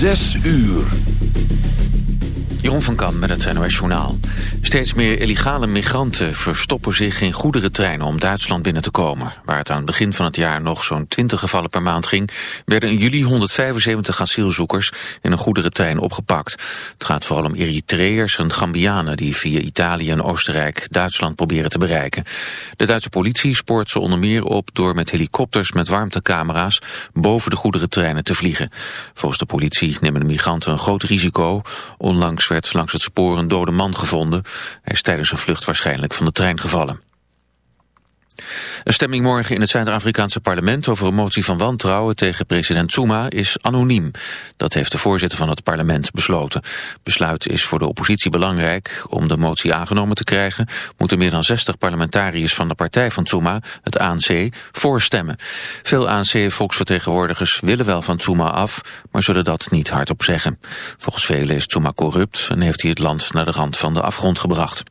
Zes uur. Jeroen van Kam met het NOS Journaal. Steeds meer illegale migranten verstoppen zich in goederentreinen om Duitsland binnen te komen. Waar het aan het begin van het jaar nog zo'n 20 gevallen per maand ging, werden in juli 175 asielzoekers in een goederentrein opgepakt. Het gaat vooral om Eritreërs en Gambianen die via Italië en Oostenrijk Duitsland proberen te bereiken. De Duitse politie spoort ze onder meer op door met helikopters met warmtecamera's boven de goederentreinen te vliegen. Volgens de politie nemen de migranten een groot risico. Onlangs werd langs het spoor een dode man gevonden. Hij is tijdens een vlucht waarschijnlijk van de trein gevallen. Een stemming morgen in het Zuid-Afrikaanse parlement over een motie van wantrouwen tegen president Zuma is anoniem. Dat heeft de voorzitter van het parlement besloten. Besluit is voor de oppositie belangrijk. Om de motie aangenomen te krijgen moeten meer dan 60 parlementariërs van de partij van Zuma, het ANC, voorstemmen. Veel ANC-volksvertegenwoordigers willen wel van Zuma af, maar zullen dat niet hardop zeggen. Volgens velen is Zuma corrupt en heeft hij het land naar de rand van de afgrond gebracht.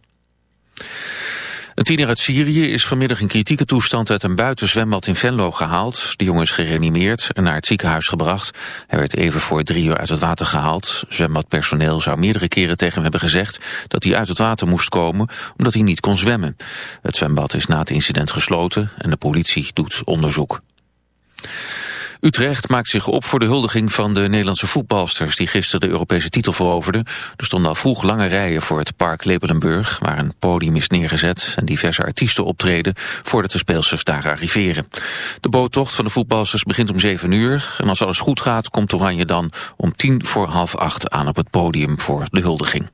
Een tiener uit Syrië is vanmiddag in kritieke toestand uit een buitenzwembad in Venlo gehaald. De jongen is gereanimeerd en naar het ziekenhuis gebracht. Hij werd even voor drie uur uit het water gehaald. Zwembadpersoneel zou meerdere keren tegen hem hebben gezegd dat hij uit het water moest komen omdat hij niet kon zwemmen. Het zwembad is na het incident gesloten en de politie doet onderzoek. Utrecht maakt zich op voor de huldiging van de Nederlandse voetbalsters... die gisteren de Europese titel veroverden. Er stonden al vroeg lange rijen voor het park Lepelenburg... waar een podium is neergezet en diverse artiesten optreden... voordat de speelsters daar arriveren. De boottocht van de voetbalsters begint om 7 uur... en als alles goed gaat komt Oranje dan om tien voor half acht aan op het podium voor de huldiging.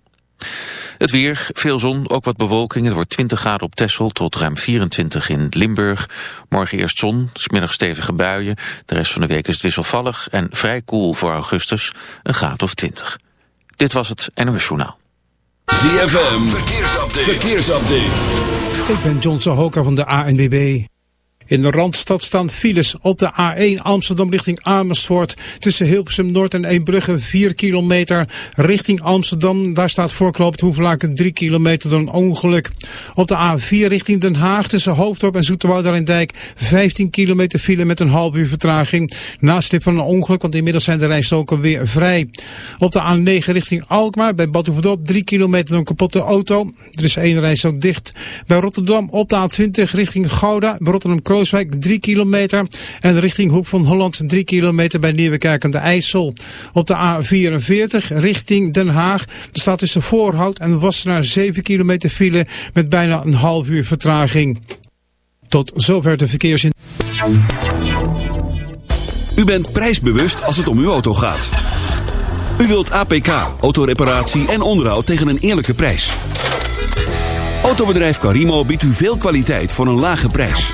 Het weer, veel zon, ook wat bewolking. Het wordt 20 graden op Texel tot ruim 24 in Limburg. Morgen eerst zon, smiddag stevige buien. De rest van de week is het wisselvallig en vrij koel voor augustus. Een graad of 20. Dit was het NOS Journaal. ZFM, verkeersupdate. verkeersupdate. Ik ben John Sahoka van de ANWB. In de Randstad staan files op de A1 Amsterdam richting Amersfoort. Tussen Hilversum Noord en Eembrugge 4 kilometer. Richting Amsterdam, daar staat voorkloopt Hoevelaken 3 kilometer door een ongeluk. Op de A4 richting Den Haag tussen Hoofddorp en Dijk 15 kilometer file met een half uur vertraging. Naslip van een ongeluk, want inmiddels zijn de rijstoken weer vrij. Op de A9 richting Alkmaar bij Badhoevedorp 3 kilometer door een kapotte auto. Er is één rijstok dicht. Bij Rotterdam op de A20 richting Gouda bij Rotterdam Krooswijk 3 kilometer. En richting Hoek van Holland 3 kilometer bij Nieuwekerk aan de IJssel. Op de A44 richting Den Haag. Staat tussen Voorhout en Wassenaar 7 kilometer file met bijna een half uur vertraging. Tot zover de verkeersin. U bent prijsbewust als het om uw auto gaat. U wilt APK, autoreparatie en onderhoud tegen een eerlijke prijs. Autobedrijf Carimo biedt u veel kwaliteit voor een lage prijs.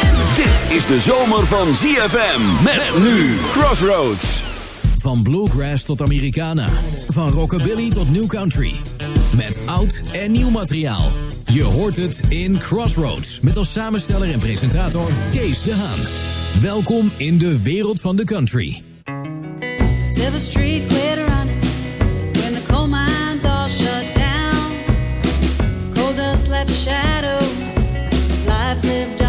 Dit is de zomer van ZFM. Met nu Crossroads. Van bluegrass tot Americana. Van rockabilly tot new country. Met oud en nieuw materiaal. Je hoort het in Crossroads. Met als samensteller en presentator Kees de Haan. Welkom in de wereld van de country. Silver Street quit running when the coal mines all shut down. Coal dust left a shadow, lives lived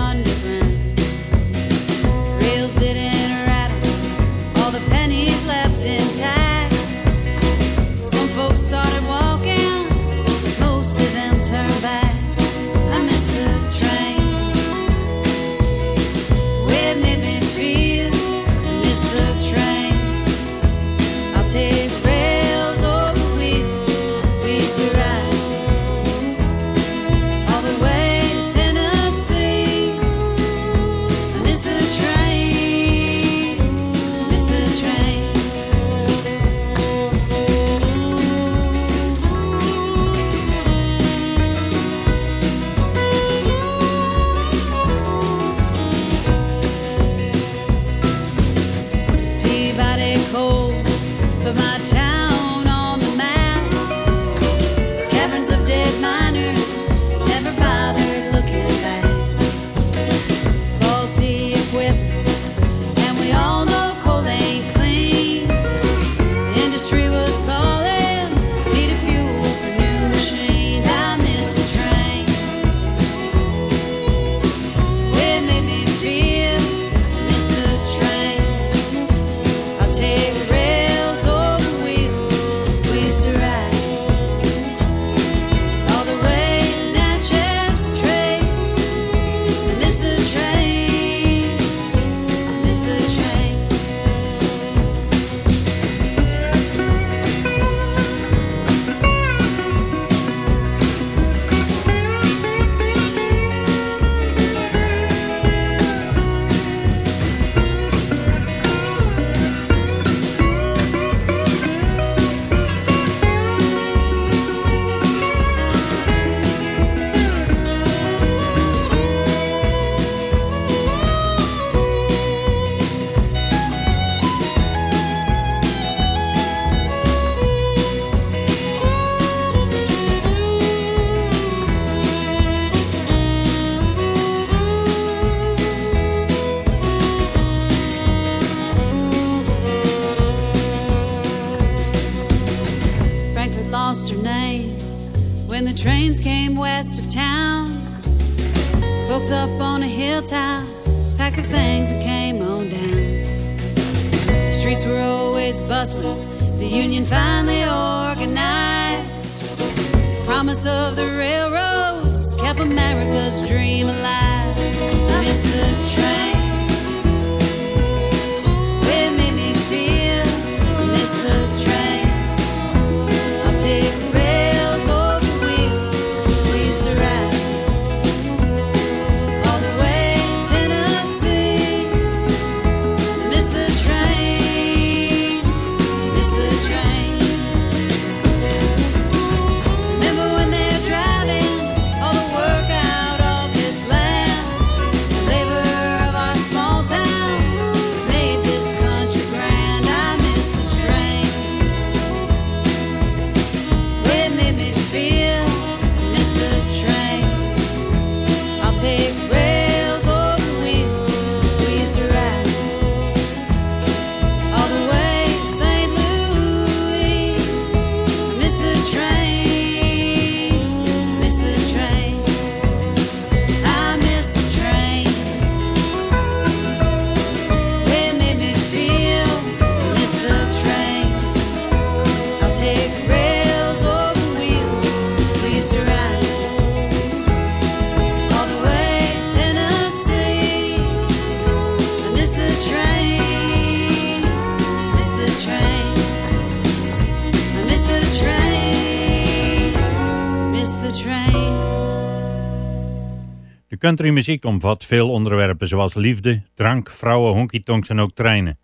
countrymuziek omvat veel onderwerpen zoals liefde, drank, vrouwen, honky-tonks en ook treinen.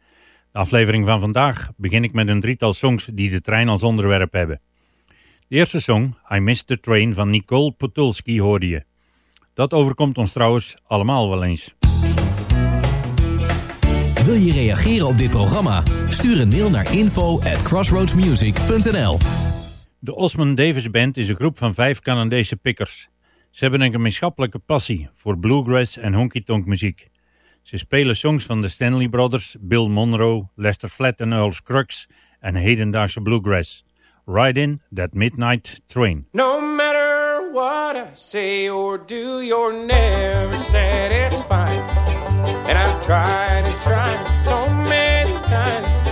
De aflevering van vandaag begin ik met een drietal songs die de trein als onderwerp hebben. De eerste song, I Missed the Train van Nicole Potulski hoorde je. Dat overkomt ons trouwens allemaal wel eens. Wil je reageren op dit programma? Stuur een mail naar info at crossroadsmusic.nl De Osman Davis Band is een groep van vijf Canadese pikkers. Ze hebben een gemeenschappelijke passie voor bluegrass en honky-tonk muziek. Ze spelen songs van de Stanley Brothers, Bill Monroe, Lester Flatt en Earl Scruggs en hedendaagse bluegrass. Ride in that midnight train. No matter what I say or do, you're never satisfied. And I've tried and tried so many times.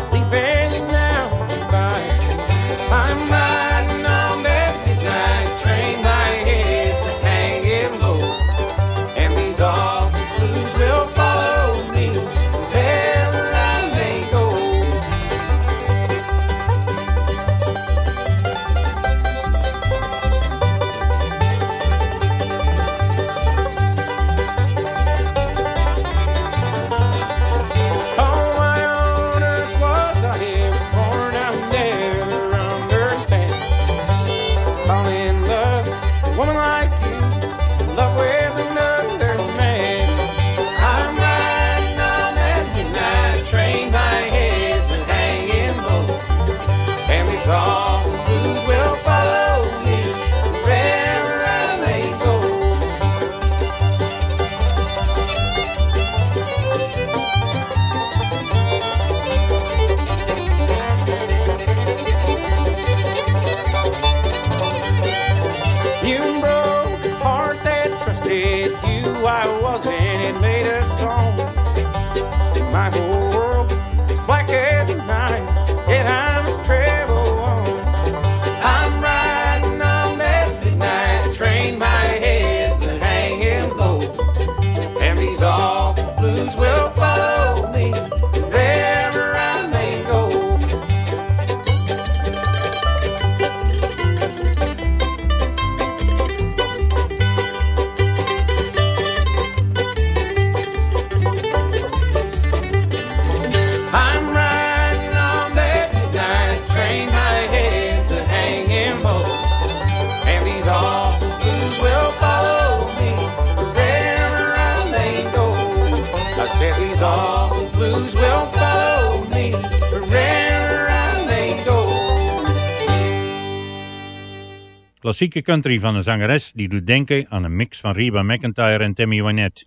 Klassieke country van een zangeres die doet denken aan een mix van Reba McIntyre en Tammy Wynette.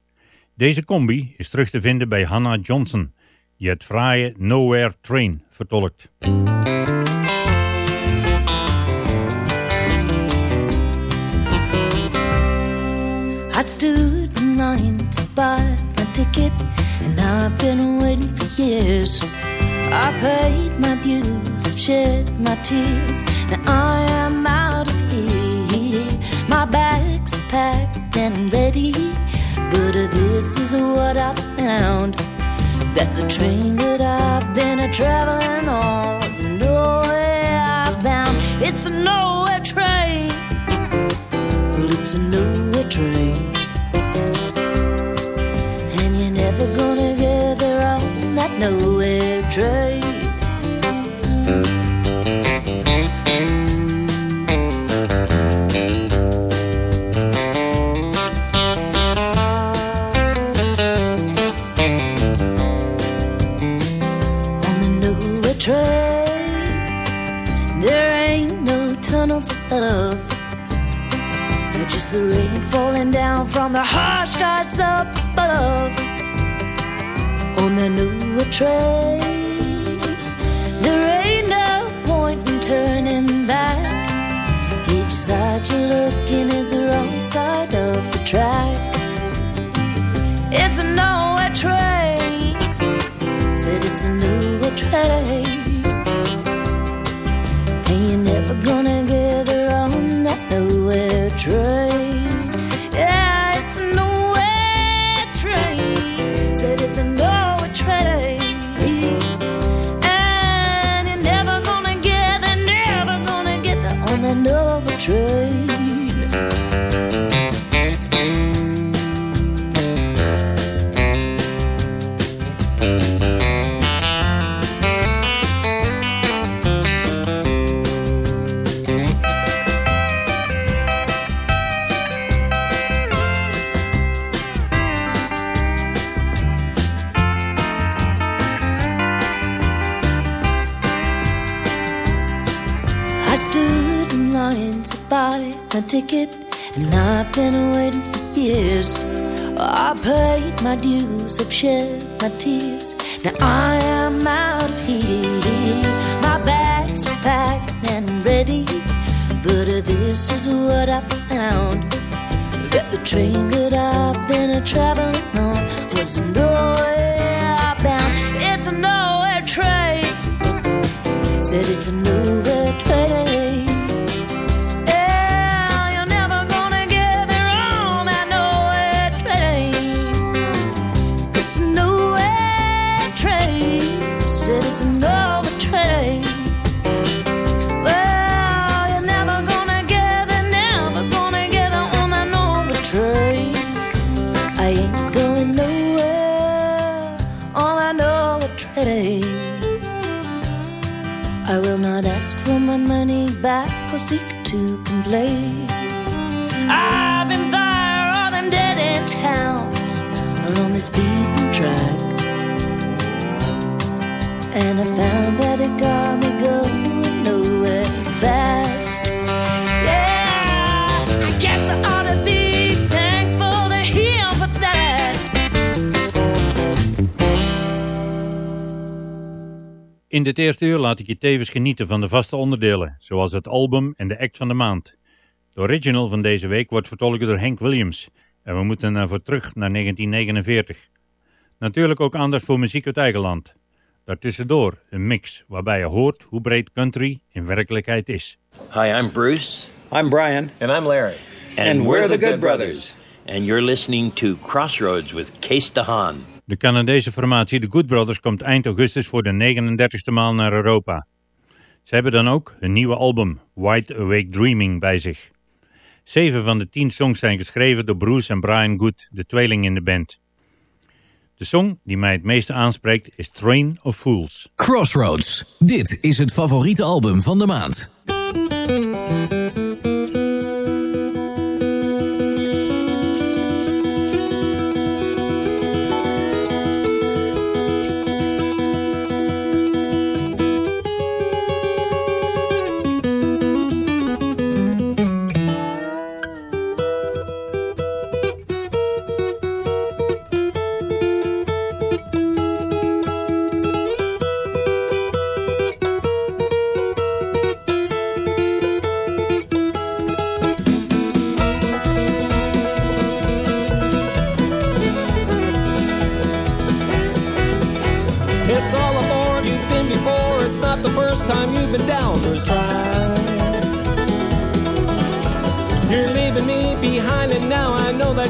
Deze combi is terug te vinden bij Hannah Johnson, die het fraaie Nowhere Train vertolkt. I to buy ticket And I've been for years I paid my dues, I've shed my tears Now I am out My bags packed and ready, but this is what I found. That the train that I've been a traveling on was nowhere bound. It's a nowhere train. Well, it's a nowhere train. And you're never gonna get there on that nowhere train. Love. It's just the rain falling down from the harsh skies up above. On the new train, there ain't no point in turning back. Each side you're looking is the wrong side of the track. It's a nowhere train, said it's a nowhere train. And you're never gonna nowhere my dues, I've shed my tears. Now I am out of here. My bags are packed and ready, but this is what I found. That the train that I've been a traveling on was nowhere bound. It's a nowhere train. Said it's a nowhere back In dit eerste uur laat ik je tevens genieten van de vaste onderdelen, zoals het album en de act van de maand. De original van deze week wordt vertolkt door Hank Williams en we moeten ervoor terug naar 1949. Natuurlijk ook aandacht voor muziek uit eigen land. Daartussendoor een mix waarbij je hoort hoe breed country in werkelijkheid is. Hi, I'm Bruce. I'm Brian. And I'm Larry. And, we're the Good Brothers. And you're listening to Crossroads with Case DeHaan. De Canadese formatie The Good Brothers komt eind augustus voor de 39ste maal naar Europa. Ze hebben dan ook hun nieuwe album Wide Awake Dreaming bij zich. Zeven van de tien songs zijn geschreven door Bruce en Brian Good, de tweeling in de band. De song die mij het meeste aanspreekt is Train of Fools. Crossroads. Dit is het favoriete album van de maand.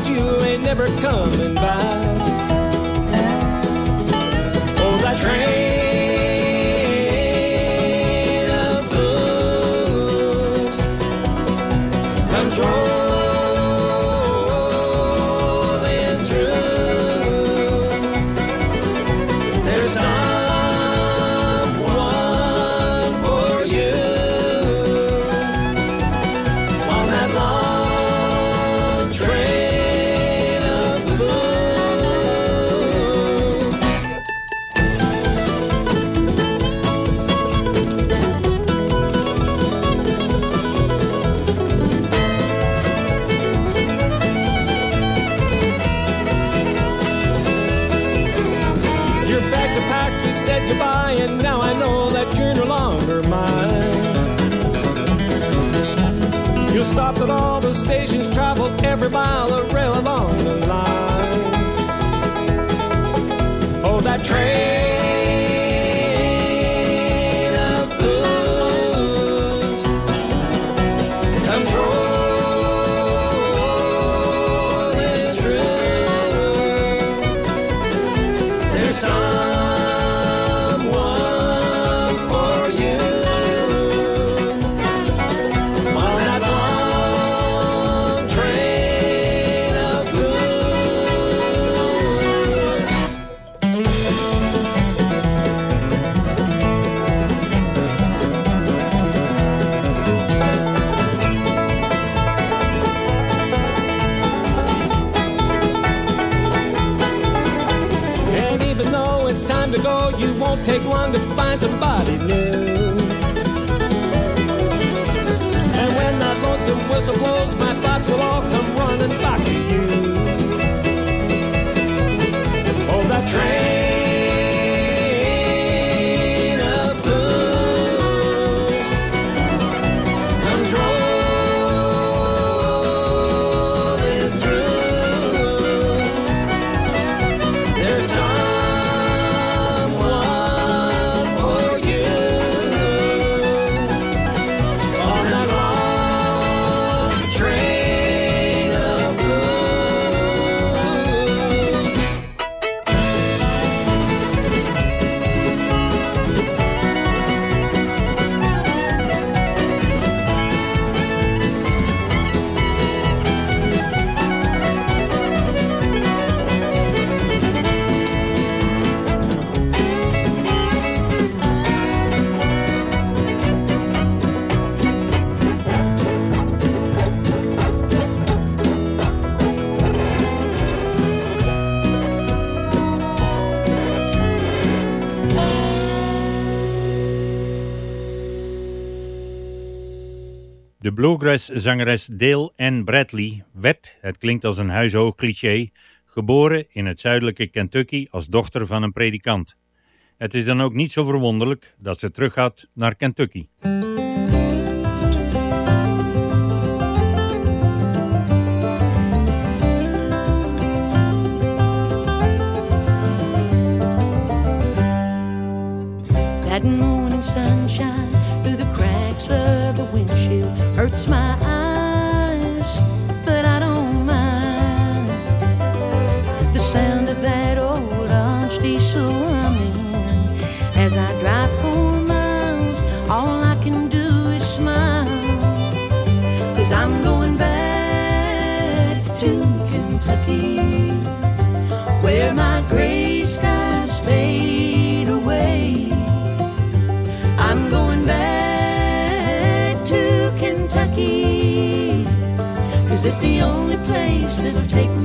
you ain't never coming by. stations traveled every mile around. Zangeres Dale Ann Bradley werd, het klinkt als een huishoog cliché, geboren in het zuidelijke Kentucky als dochter van een predikant. Het is dan ook niet zo verwonderlijk dat ze teruggaat naar Kentucky.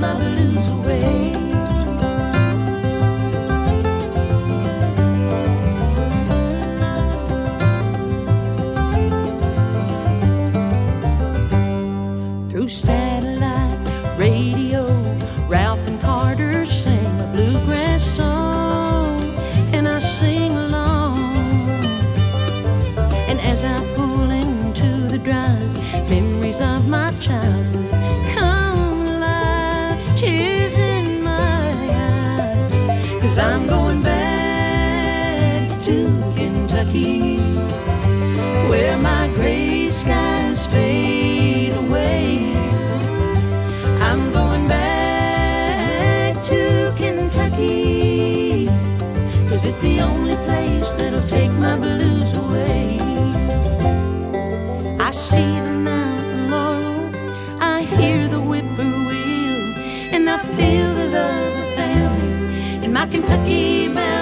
my blues away. My Kentucky mountain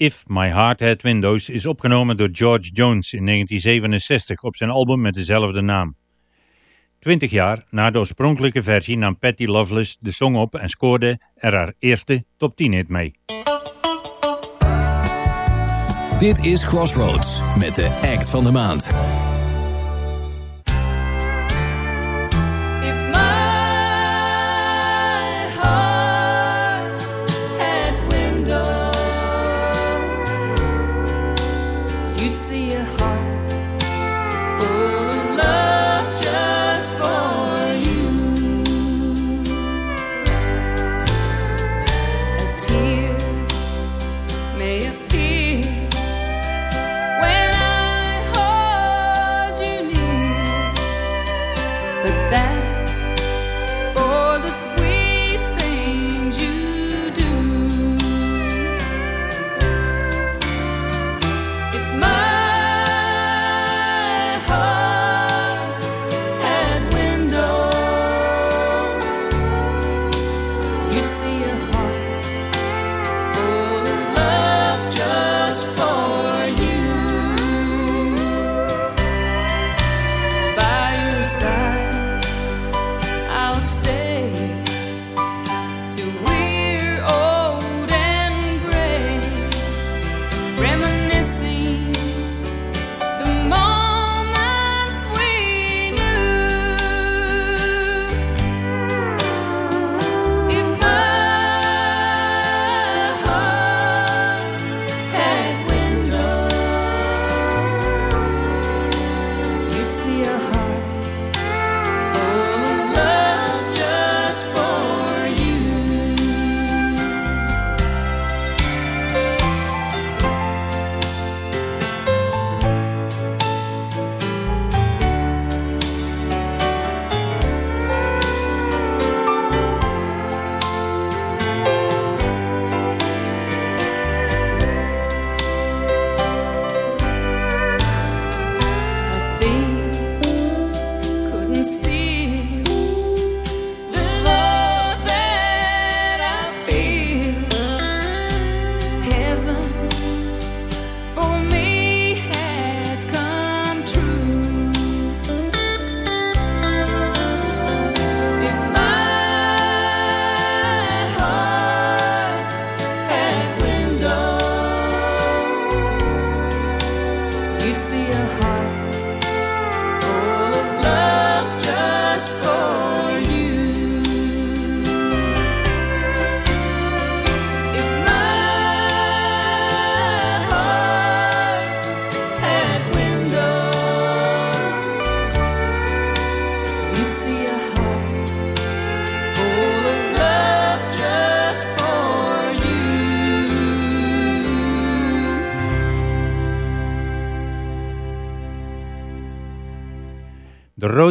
If My Heart Had Windows is opgenomen door George Jones in 1967 op zijn album met dezelfde naam. Twintig jaar na de oorspronkelijke versie nam Patty Loveless de song op en scoorde er haar eerste top 10 hit mee. Dit is Crossroads met de act van de maand.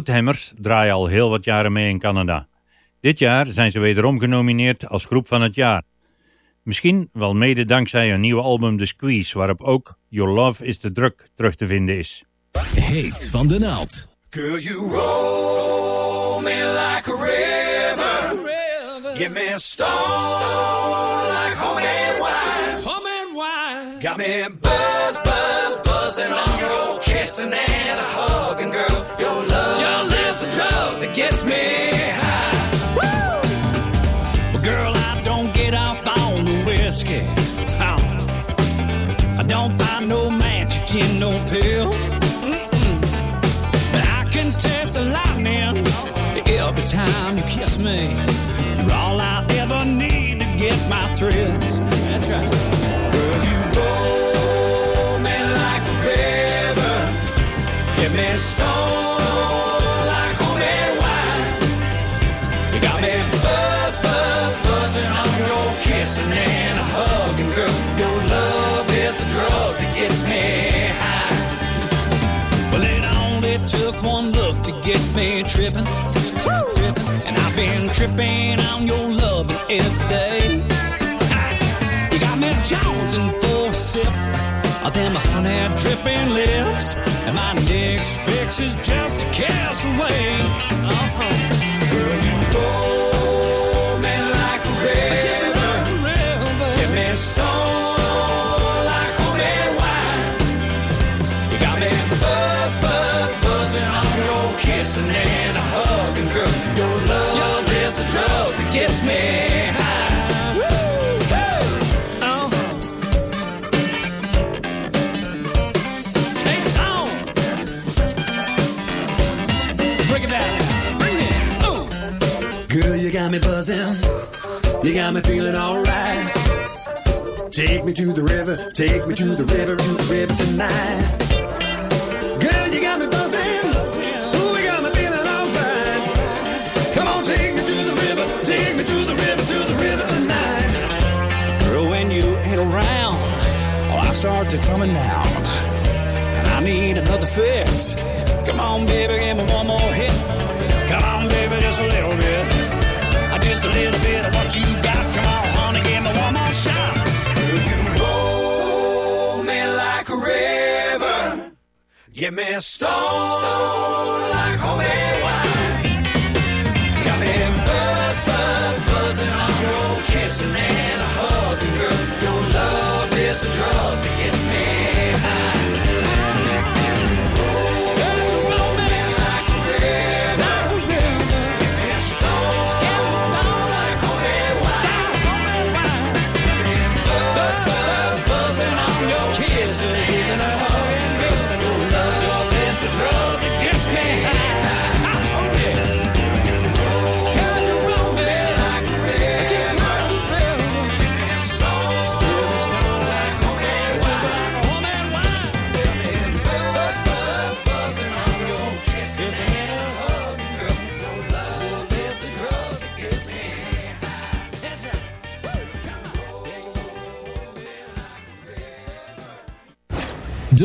De Roadhammers draaien al heel wat jaren mee in Canada. Dit jaar zijn ze wederom genomineerd als groep van het jaar. Misschien wel mede dankzij hun nieuwe album The Squeeze, waarop ook Your Love is the Drug terug te vinden is. Heet van de naald. Girl, you roll me like a river. Give me a stone like homemade wine. Homemade wine. Got me on your kissing and a hugging, girl. Your love, your love's the drug that gets me high. Well, girl, I don't get off on the whiskey. Oh. I don't buy no magic in no pill. But I can taste the lightning every time you kiss me. You're all I ever need to get my thrills. That's right. Me stoned like wine. You got me buzz, buzz, buzzing on your kissing and hugging, girl. Your love is the drug that gets me high. Well, it only took one look to get me tripping. And I've been tripping on your love every day. You got me jonesing for a sip of them honey dripping lips. And my next fix is just a kiss away. Uh-huh. Girl, you roll me buzzing. You got me feeling alright. Take me to the river, take me to the river, to the river tonight. Girl, you got me buzzing. Ooh, you got me alright. Come on, take me to the river, take me to the river, to the river tonight. Girl, when you ain't around, oh, I start to coming down. And I need another fix. Come on, baby, give me one more hit. Come on, baby, just a little bit. Just a little bit of what you got. Come on, honey, give me one more shot. You roll me like a river. Get me stoned like homemade wine. Got me buzz, buzz, buzzing on your kissing and a hugging, girl. Your love is the drug that gets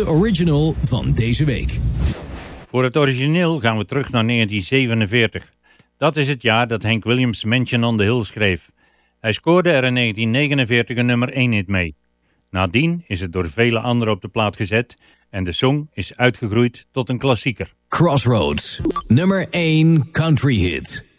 De original van deze week. Voor het origineel gaan we terug naar 1947. Dat is het jaar dat Hank Williams Mansion on the Hill schreef. Hij scoorde er in 1949 een nummer 1 hit mee. Nadien is het door vele anderen op de plaat gezet en de song is uitgegroeid tot een klassieker. Crossroads, nummer 1 country hit.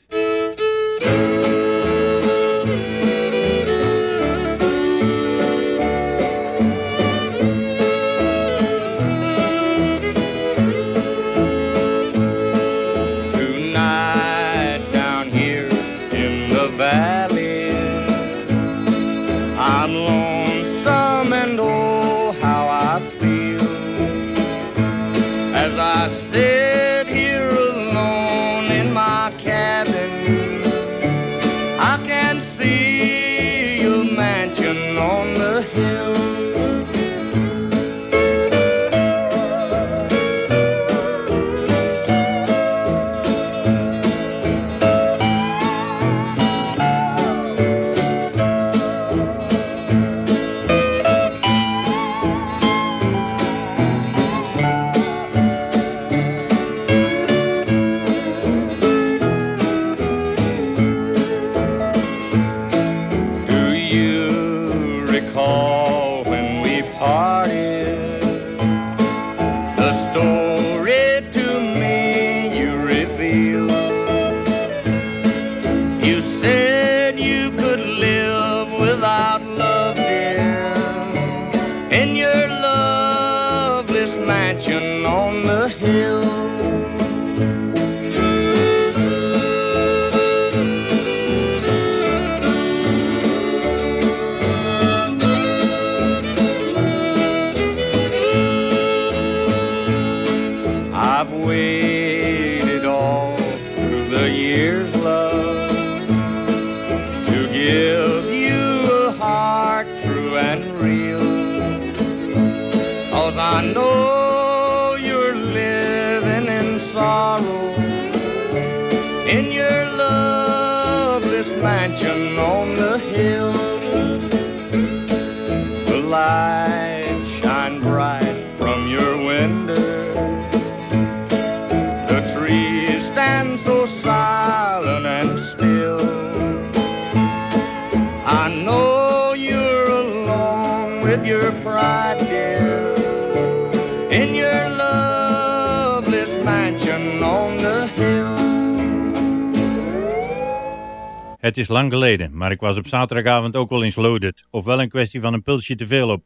Is lang geleden, maar ik was op zaterdagavond ook wel eens loaded. Ofwel een kwestie van een pulsje te veel op.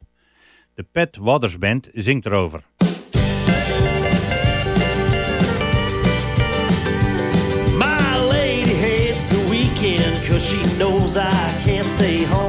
De Pat Waters Band zingt erover. My lady hates the weekend cause she knows I can't stay home.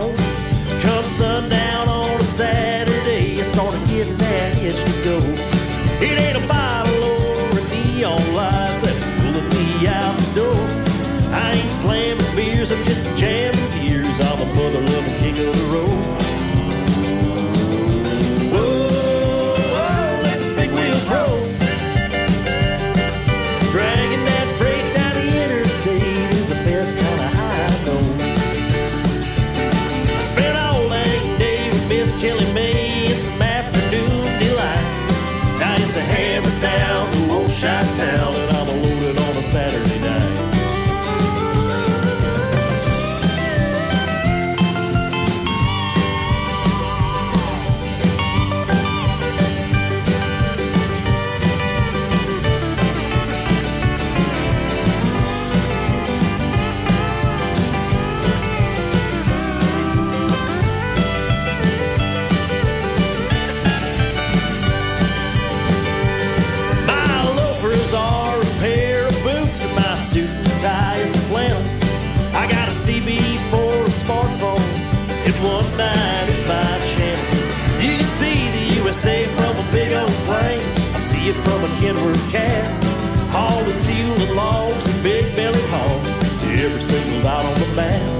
Kenworth cab. Hauling fuel and logs and big belly hogs. Every single dot on the map.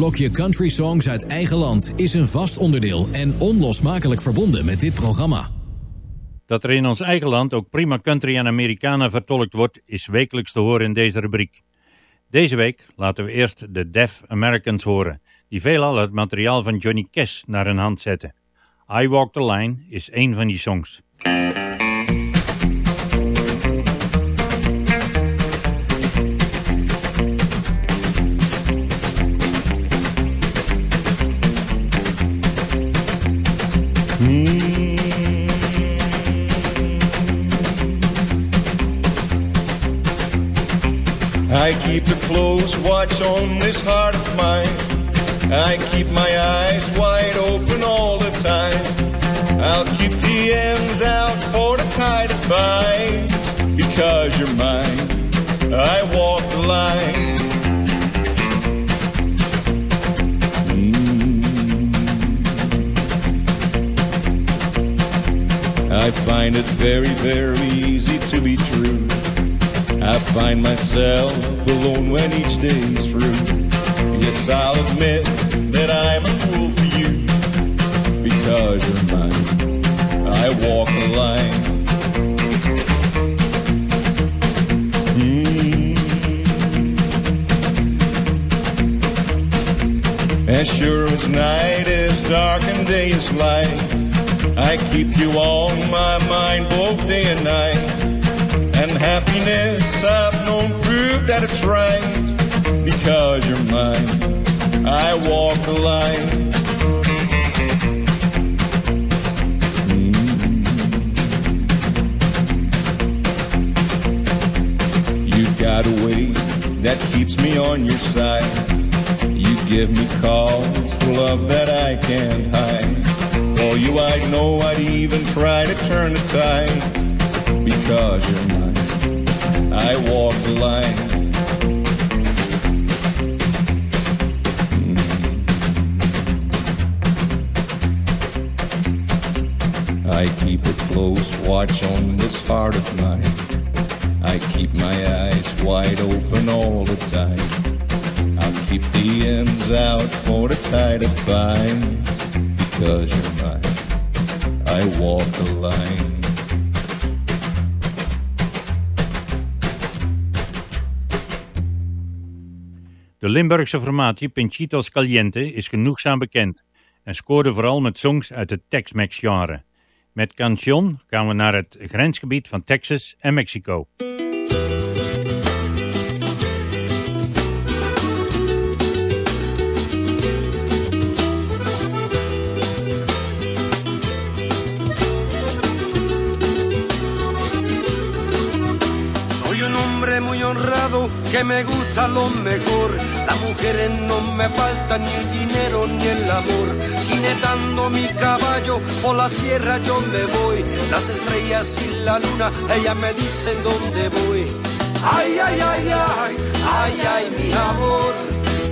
Blokje country songs uit eigen land is een vast onderdeel en onlosmakelijk verbonden met dit programma. Dat er in ons eigen land ook prima country en Americana vertolkt wordt, is wekelijks te horen in deze rubriek. Deze week laten we eerst de Deaf Americans horen, die veelal het materiaal van Johnny Cash naar hun hand zetten. I Walk the Line is één van die songs. Keep a close watch on this heart of mine. I keep my eyes wide open all the time. I'll keep the ends out for the tide that binds. Because you're mine, I walk the line. Mm. I find it very, very easy to. I find myself alone when each day's through. Yes, I'll admit that I'm a fool for you because you're mine. I walk the line. Mm. As sure as night is dark and day is light, I keep you on my mind both day and night. Happiness I've known prove that it's right. Because you're mine, I walk the line. Mm. You've got a way that keeps me on your side. You give me cause for love that I can't hide. For you, I'd know I'd even try to turn the tide. Because you're I walk the line. Mm. I keep a close watch on this heart of mine. I keep my eyes wide open all the time. I'll keep the ends out for the tide to find. Because you're mine, I walk the line. De Limburgse formatie Pinchitos Caliente is genoegzaam bekend en scoorde vooral met songs uit het Tex-Mex genre. Met Cancion gaan we naar het grensgebied van Texas en Mexico. Soy un hombre muy honrado que me gusta lo mejor. Las mujeres no me faltan ni el dinero ni el amor. Jinetando mi caballo por la sierra yo me voy. Las estrellas y la luna, ellas me dicen dónde voy. Ay, ay, ay, ay, ay, ay, mi amor.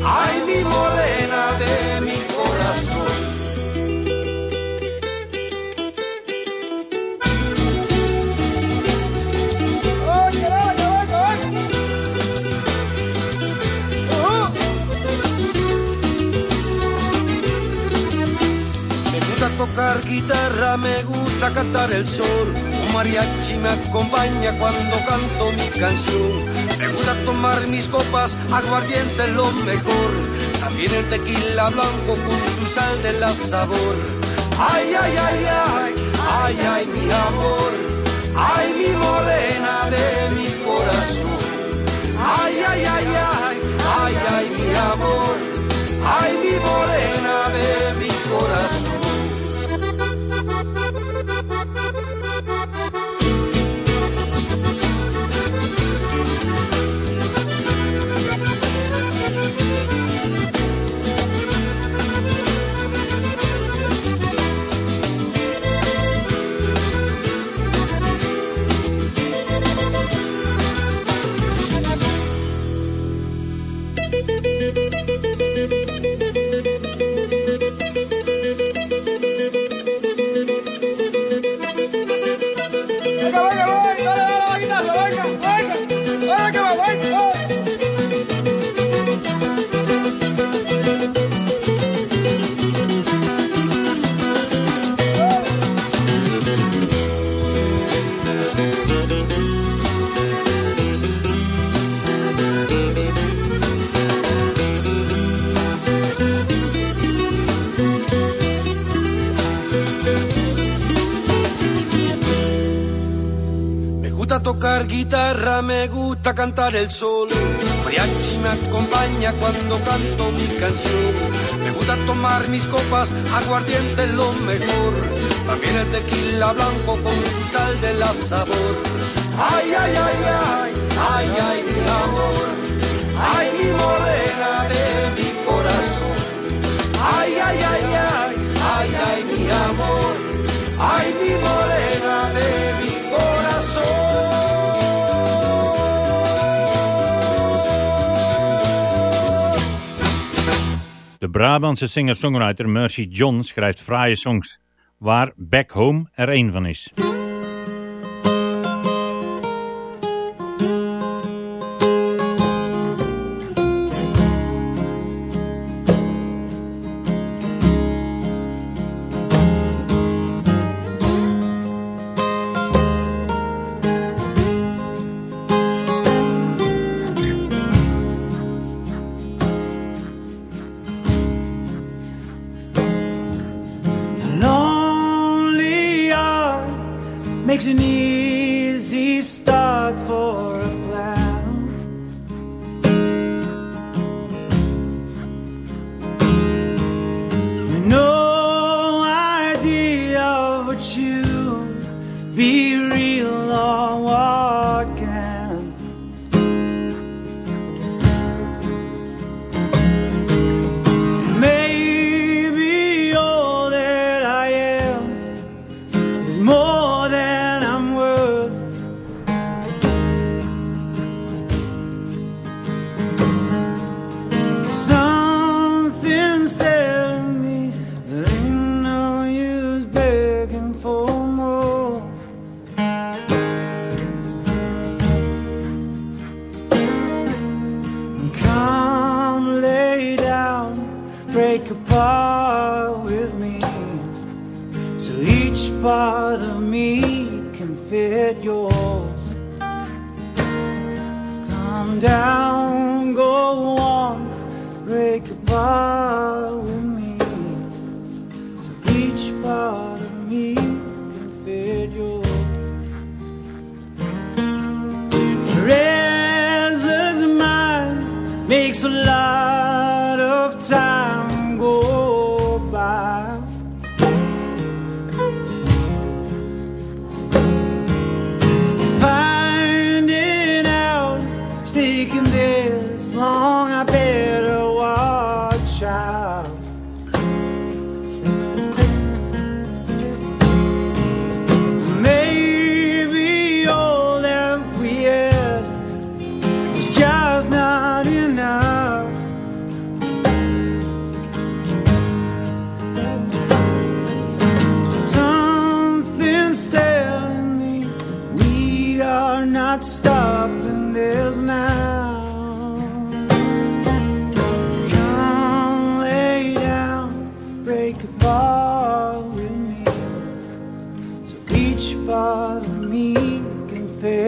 Ay, mi morena de mi corazón. Tocar guitarra, me gusta cantar el sol. Un mariachi me acompaña cuando canto mi canción. Me gusta tomar mis copas, aguardiente lo mejor. También el tequila blanco con su sal de la sabor. Ay, ay, ay, ay, ay, ay, mi amor. Ay, mi morena de mi corazón. Ay, ay, ay, ay, ay, ay, mi amor. Ay, mi morena de mi corazón. Thank you. Me gusta cantar el sol. Mariachi me acompaña cuando canto mi canción. Me gusta tomar mis copas, aguardiente lo mejor. También el tequila blanco con su sal de la sabor. Ay, ay, ay, ay, ay, ay, mi amor. Ay, mi morena de mi corazón. Ay, ay, ay, ay, ay, ay, mi amor. Ay, mi morena Brabantse singer-songwriter Mercy John schrijft fraaie songs, waar Back Home er één van is.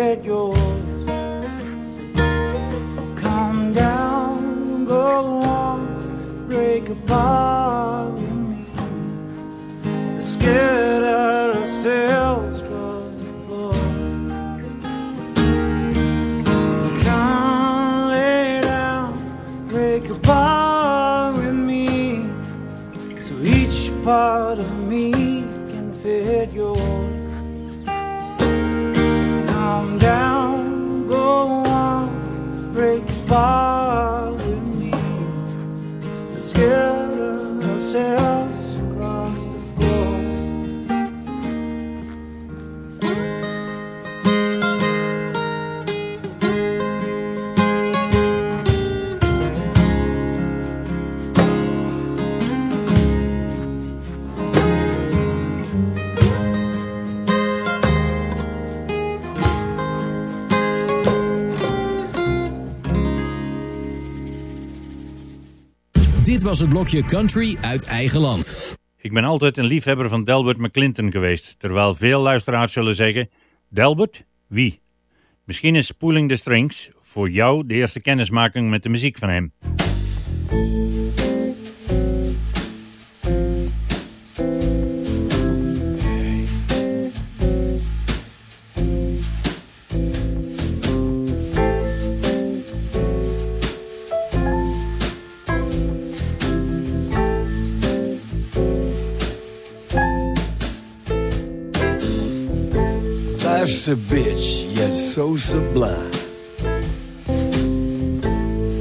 Fit yours. Come down, go on, break apart was het blokje Country uit eigen land. Ik ben altijd een liefhebber van Delbert McClinton geweest, terwijl veel luisteraars zullen zeggen, Delbert? Wie? Misschien is Pooling the Strings voor jou de eerste kennismaking met de muziek van hem. Life's a bitch, yet so sublime.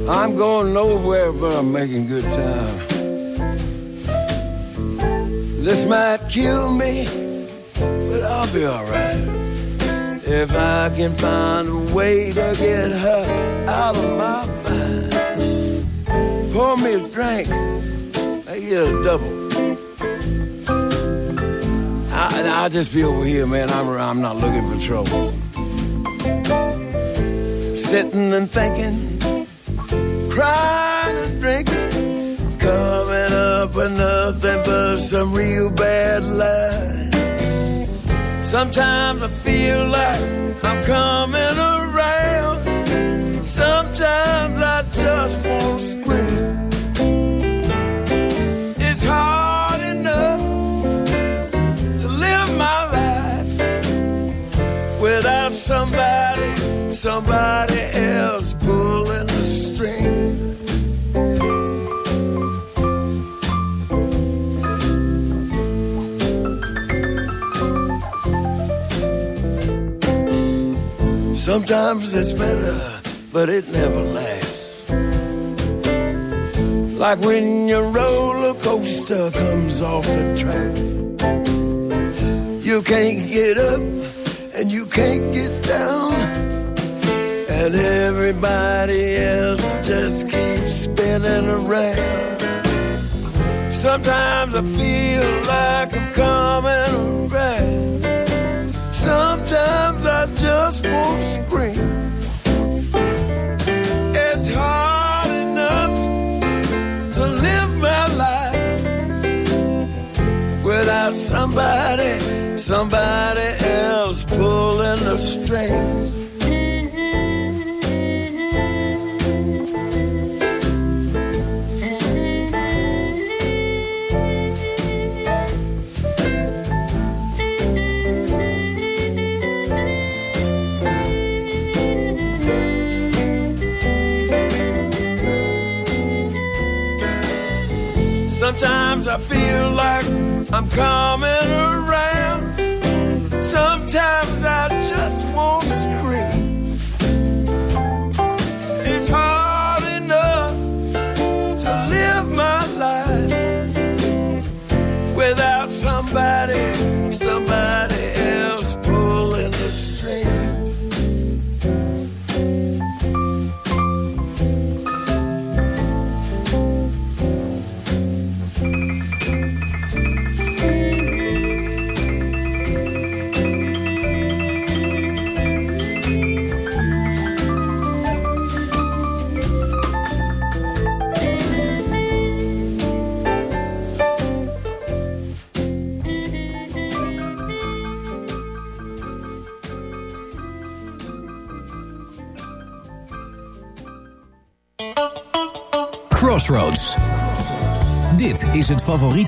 I'm going nowhere, but I'm making good time. This might kill me, but I'll be alright. If I can find a way to get her out of my mind. Pour me a drink, I get a double. I, I'll just be over here, man. I'm, I'm not looking for trouble. Sitting and thinking, crying and drinking, coming up with nothing but some real bad lies. Sometimes I feel like I'm coming around. Sometimes I just want to scream. Somebody, somebody else pulling the strings. Sometimes it's better, but it never lasts. Like when your roller coaster comes off the track. You can't get up can't get down. And everybody else just keeps spinning around. Sometimes I feel like I'm coming around. Sometimes I just want to scream. It's hard somebody, somebody else pulling the strings. I'm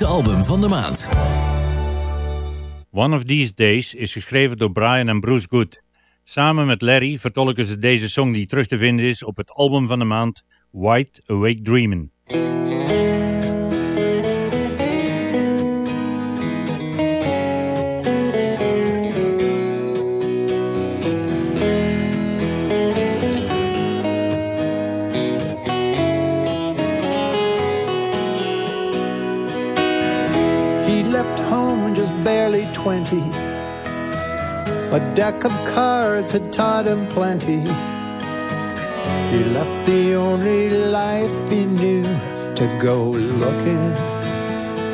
album van de maand. One of These Days is geschreven door Brian en Bruce Good. Samen met Larry vertolken ze deze song die terug te vinden is op het album van de maand White Awake Dreamin'. Left home just barely 20. A deck of cards had taught him plenty. He left the only life he knew to go looking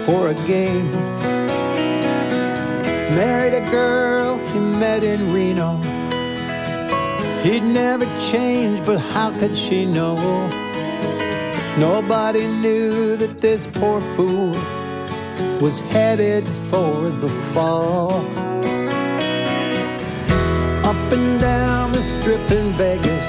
for a game. Married a girl he met in Reno. He'd never change, but how could she know? Nobody knew that this poor fool was headed for the fall. Up and down the strip in Vegas,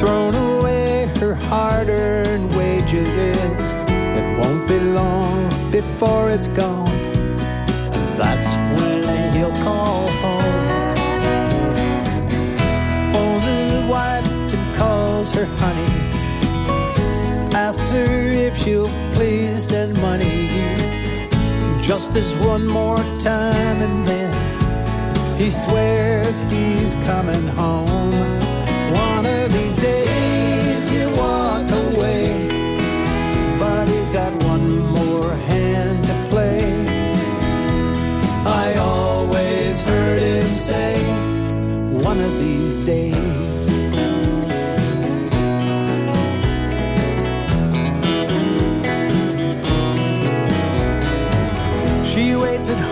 thrown away her hard earned wages. It won't be long before it's gone, and that's when he'll call home. His wife and calls her honey asks her if she'll please send money. Just this one more time, and then he swears he's coming home.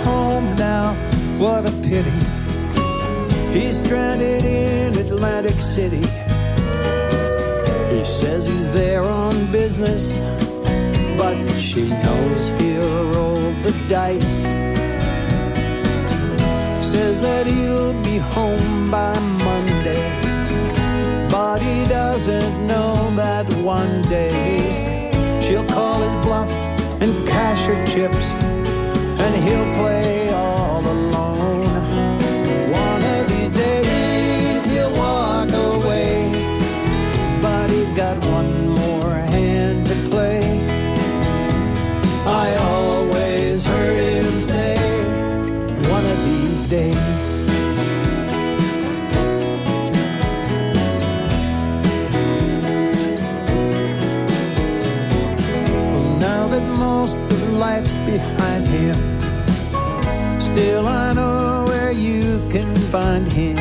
Home now, what a pity. He's stranded in Atlantic City. He says he's there on business, but she knows he'll roll the dice. Says that he'll be home by Monday, but he doesn't know that one day she'll call his bluff and cash her chips life's behind him, Still, I know where you can find him.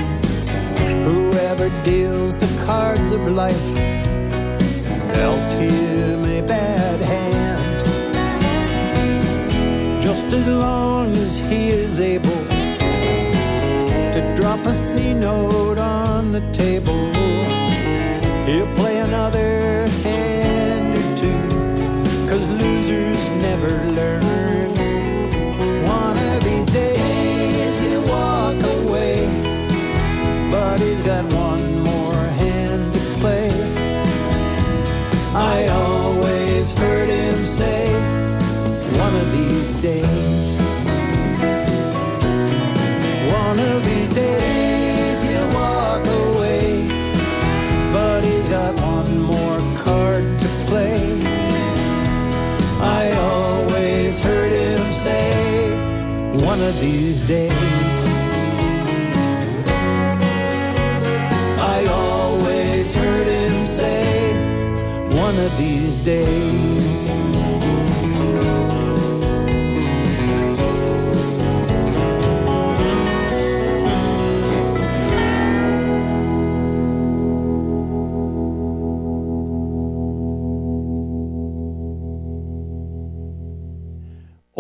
Whoever deals the cards of life dealt him a bad hand. Just as long as he is able to drop a C note on the table, he'll play another got one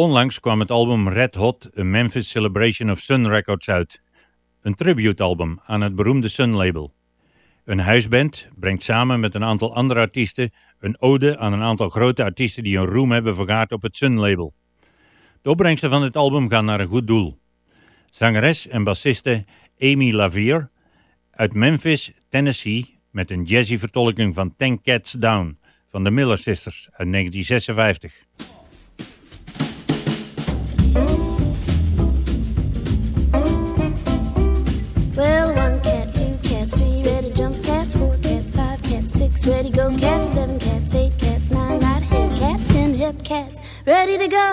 Onlangs kwam het album Red Hot, A Memphis Celebration of Sun Records uit. Een tributealbum aan het beroemde Sun label. Een huisband brengt samen met een aantal andere artiesten een ode aan een aantal grote artiesten die hun roem hebben vergaard op het Sun label. De opbrengsten van dit album gaan naar een goed doel. Zangeres en bassiste Amy Lavier uit Memphis, Tennessee met een jazzy vertolking van Ten Cats Down van de Miller Sisters uit 1956. Ready to go.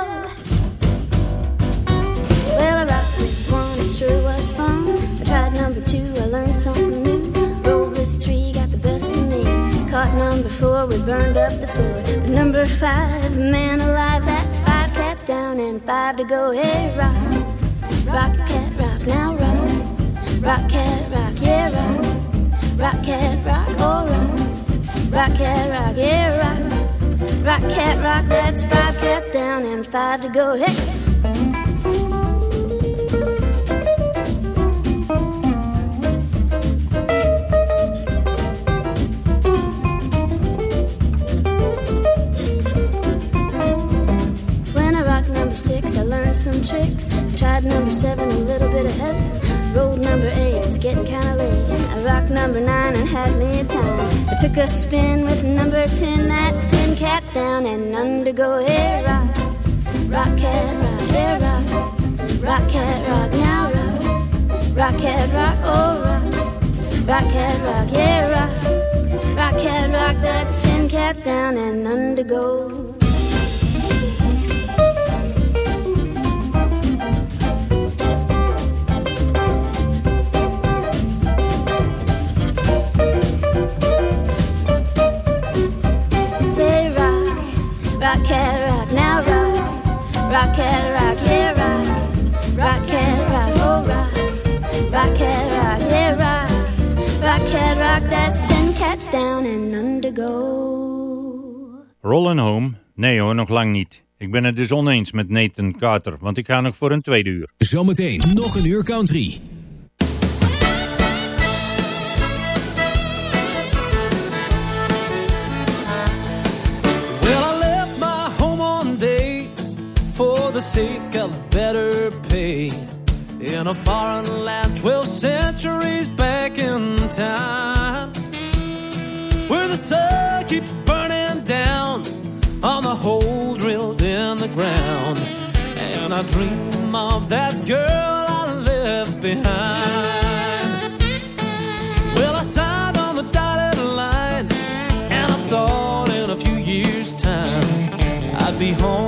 Well, I rocked with one, it sure was fun. I tried number two, I learned something new. Rolled with three, got the best of me. Caught number four, we burned up the floor. But number five, man alive, that's five cats down and five to go. Hey, rock, rock, cat, rock, now rock. Rock cat rock, yeah rock. Rock cat rock, oh rock. Rock cat rock, yeah rock. Rock cat rock, that's five cats down and five to go. Hey. When I rocked number six, I learned some tricks. Tried number seven, a little bit of ahead. Rolled number eight, it's getting kinda late. I rocked number nine and had me a time. I took a spin with number ten, that's ten cats down and none to go. Rock, rock cat, rock, yeah, rock, rock cat, rock, now rock, rock cat, rock, oh rock, rock cat, rock, yeah, rock, rock cat, rock, that's ten cats down and none rock cat rock, now rock, rock cat rock, yeah rock, rock cat rock, oh rock, rock cat rock, yeah rock, rock cat rock, that's ten cats down and none to go. Rollin' Home? Nee hoor, nog lang niet. Ik ben het dus oneens met Nathan Carter, want ik ga nog voor een tweede uur. Zometeen nog een uur country. Sake of better pay. In a foreign land 12 centuries back in time where the sun keeps burning down on the hole drilled in the ground. And I dream of that girl I left behind. Well I signed on the dotted line and I thought in a few years' time I'd be home